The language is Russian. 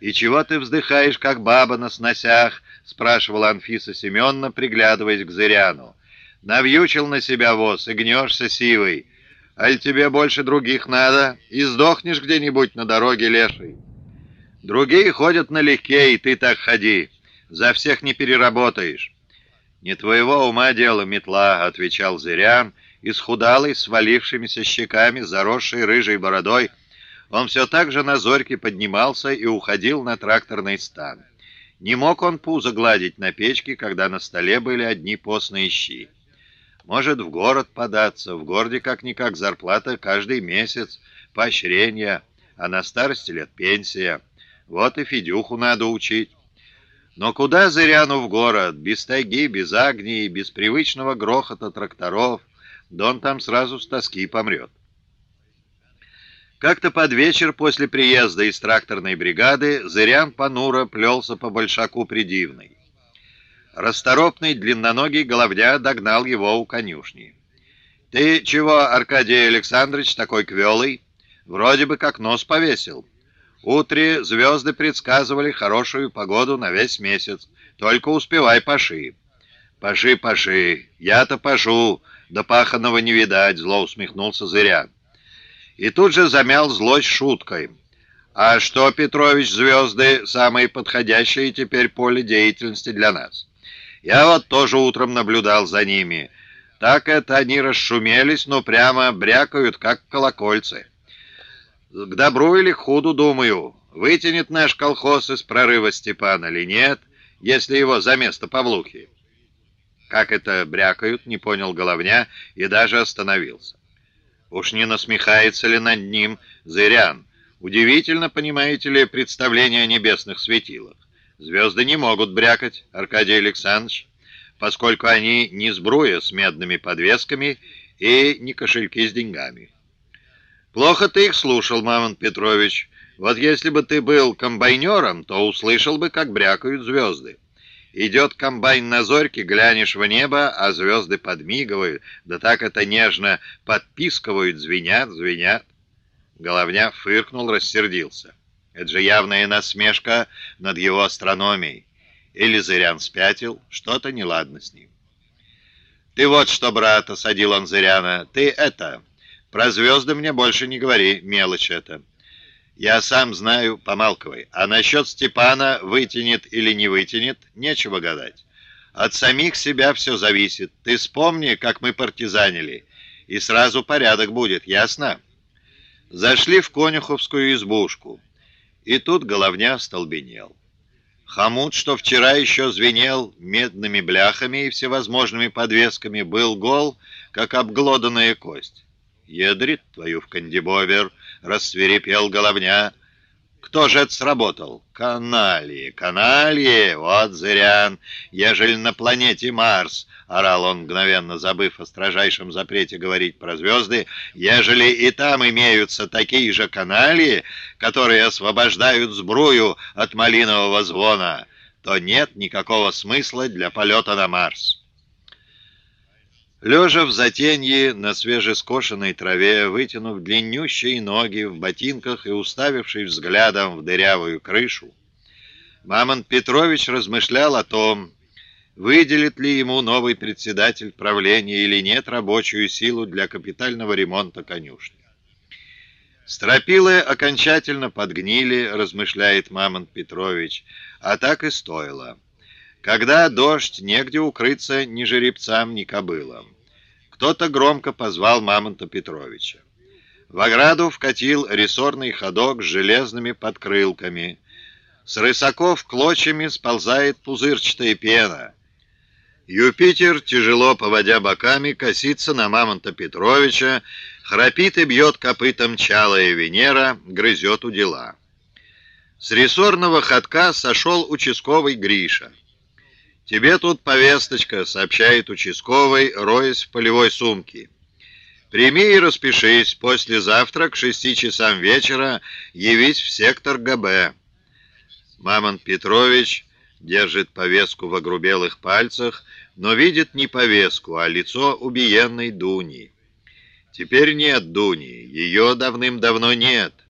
«И чего ты вздыхаешь, как баба на сносях?» — спрашивала Анфиса Семеновна, приглядываясь к Зыряну. «Навьючил на себя воз и гнешься сивой. Аль тебе больше других надо, и сдохнешь где-нибудь на дороге лешей. Другие ходят налегке, и ты так ходи. За всех не переработаешь». «Не твоего ума дело, метла», — отвечал Зырян, исхудалый, свалившимися щеками, заросший рыжей бородой, он все так же на зорьке поднимался и уходил на тракторный стан. Не мог он пузо гладить на печке, когда на столе были одни постные щи. Может, в город податься, в городе как-никак зарплата каждый месяц, поощрение, а на старости лет пенсия. Вот и Федюху надо учить. Но куда Зыряну в город, без тайги, без агнии, без привычного грохота тракторов, да он там сразу с тоски помрет. Как-то под вечер после приезда из тракторной бригады Зырян понуро плелся по большаку придивный. Расторопный длинноногий головня догнал его у конюшни. «Ты чего, Аркадий Александрович, такой квелый? Вроде бы как нос повесил. Утре звезды предсказывали хорошую погоду на весь месяц. Только успевай паши». «Паши, паши, я-то пашу, да паханого не видать», — зло усмехнулся Зырян и тут же замял злость шуткой. «А что, Петрович, звезды — самые подходящие теперь поле деятельности для нас? Я вот тоже утром наблюдал за ними. Так это они расшумелись, но прямо брякают, как колокольцы. К добру или к худу, думаю, вытянет наш колхоз из прорыва Степана или нет, если его за место Павлухи». Как это брякают, не понял Головня и даже остановился. Уж не насмехается ли над ним Зырян? Удивительно, понимаете ли, представление о небесных светилах. Звезды не могут брякать, Аркадий Александрович, поскольку они не сбруя с медными подвесками и не кошельки с деньгами. Плохо ты их слушал, Мамонт Петрович. Вот если бы ты был комбайнером, то услышал бы, как брякают звезды. Идет комбайн на зорьке, глянешь в небо, а звезды подмигивают, да так это нежно подписывают, звенят, звенят. Головня фыркнул, рассердился. Это же явная насмешка над его астрономией. Или Зырян спятил, что-то неладно с ним. «Ты вот что, брат!» — осадил он Зыряна. «Ты это... Про звезды мне больше не говори, мелочь это. Я сам знаю, помалковай. А насчет Степана вытянет или не вытянет, нечего гадать. От самих себя все зависит. Ты вспомни, как мы партизанили, и сразу порядок будет, ясно? Зашли в конюховскую избушку, и тут головня столбенел. Хомут, что вчера еще звенел медными бляхами и всевозможными подвесками, был гол, как обглоданная кость. «Ядрит твою в кандибовер!» — рассверепел головня. «Кто же это сработал?» «Каналье! Каналье! Вот зырян! Ежели на планете Марс!» — орал он, мгновенно забыв о строжайшем запрете говорить про звезды. «Ежели и там имеются такие же канальи, которые освобождают сбрую от малинового звона, то нет никакого смысла для полета на Марс». Лежа в затенье на свежескошенной траве, вытянув длиннющие ноги в ботинках и уставившись взглядом в дырявую крышу, Мамонт Петрович размышлял о том, выделит ли ему новый председатель правления или нет рабочую силу для капитального ремонта конюшни. Стропилы окончательно подгнили, размышляет Мамонт Петрович, а так и стоило. Когда дождь, негде укрыться ни жеребцам, ни кобылам. Кто-то громко позвал Мамонта Петровича. В ограду вкатил рессорный ходок с железными подкрылками. С рысаков клочьями сползает пузырчатая пена. Юпитер, тяжело поводя боками, косится на Мамонта Петровича, храпит и бьет копытом чалая Венера, грызет у дела. С рессорного ходка сошел участковый Гриша. «Тебе тут повесточка», — сообщает участковый, роясь в полевой сумке. «Прими и распишись. Послезавтра к шести часам вечера явись в сектор ГБ». Мамонт Петрович держит повестку в огрубелых пальцах, но видит не повестку, а лицо убиенной Дуни. Теперь нет Дуни, ее давным-давно нет.